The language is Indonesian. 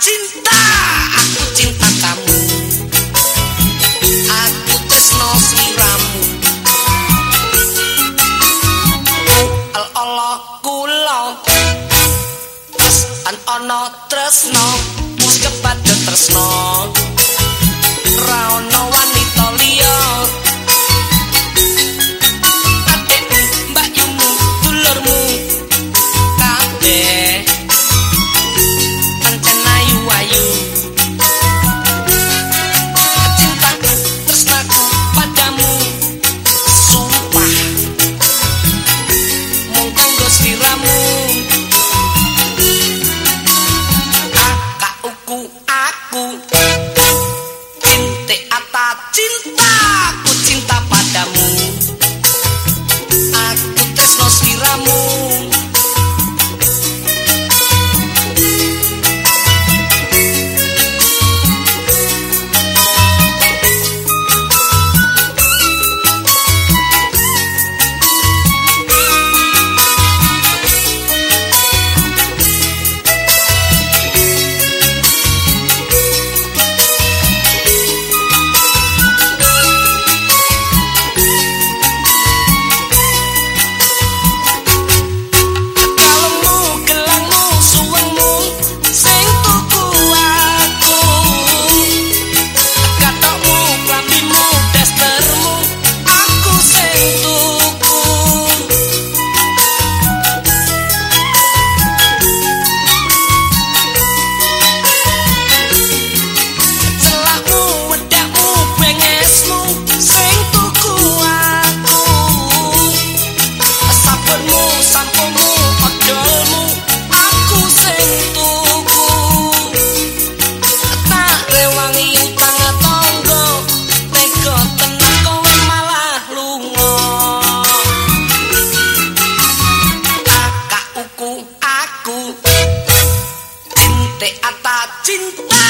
cinta aku cinta kamu. Aku tresno sliramu al Allah kula. An ana tresno wis kepadha tresno. Ra ono Sampai apa cinta